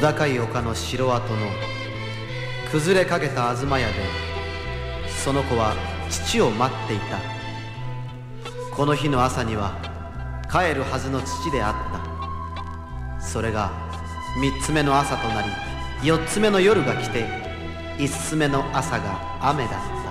かい丘の城跡の崩れかけた東屋でその子は父を待っていた。この日の朝には帰るはずの父であった。それが三つ目の朝となり四つ目の夜が来て五つ目の朝が雨だ。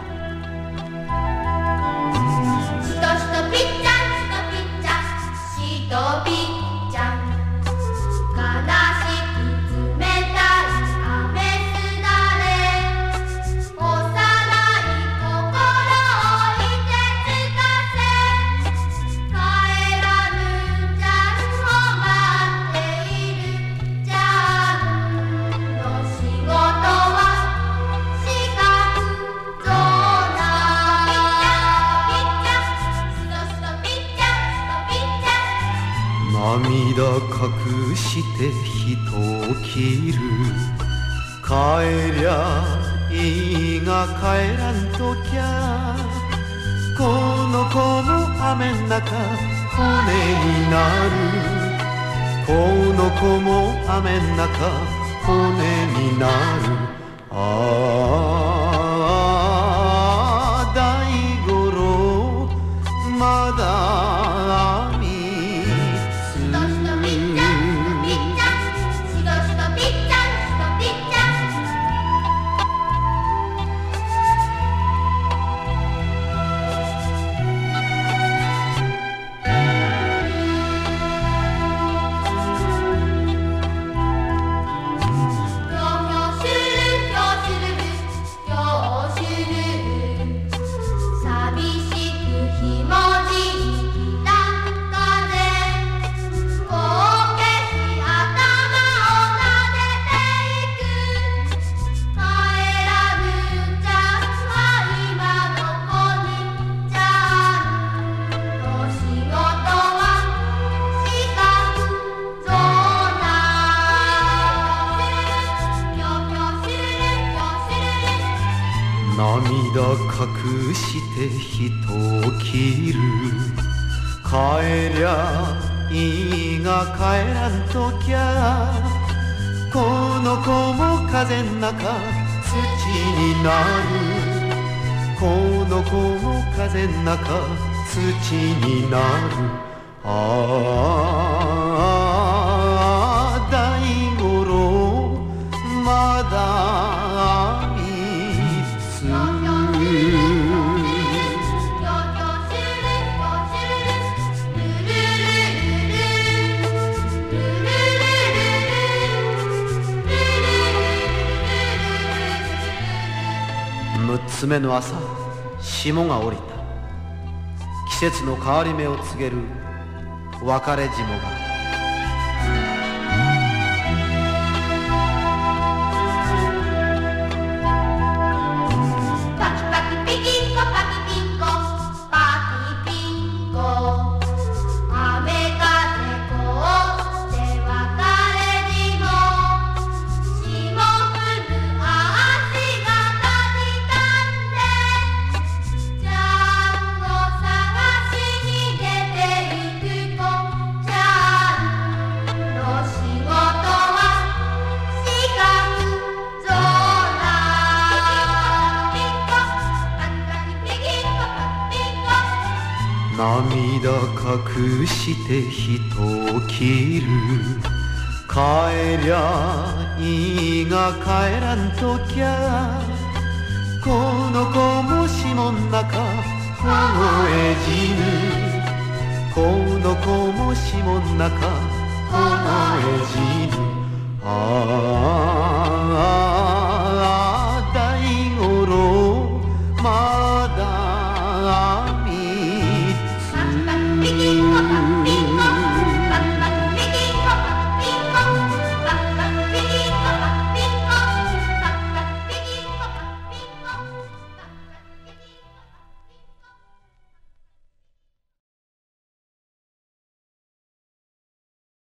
涙隠して人を切る。帰りゃいいが帰らんときゃこの子も雨ん中骨になる。この子も雨ん中骨になる。あ涙隠して人を切る。帰りゃいいが帰らんときゃこの子も風ん中土になる。この子も風ん中土になる。あ6つ目の朝霜が降りた。季節の変わり目を告げる別れ霜が。涙隠して人を切る帰りゃいいが帰らんときゃこの子も霜ん中凍え死ぬこの子も霜ん中凍え死ぬ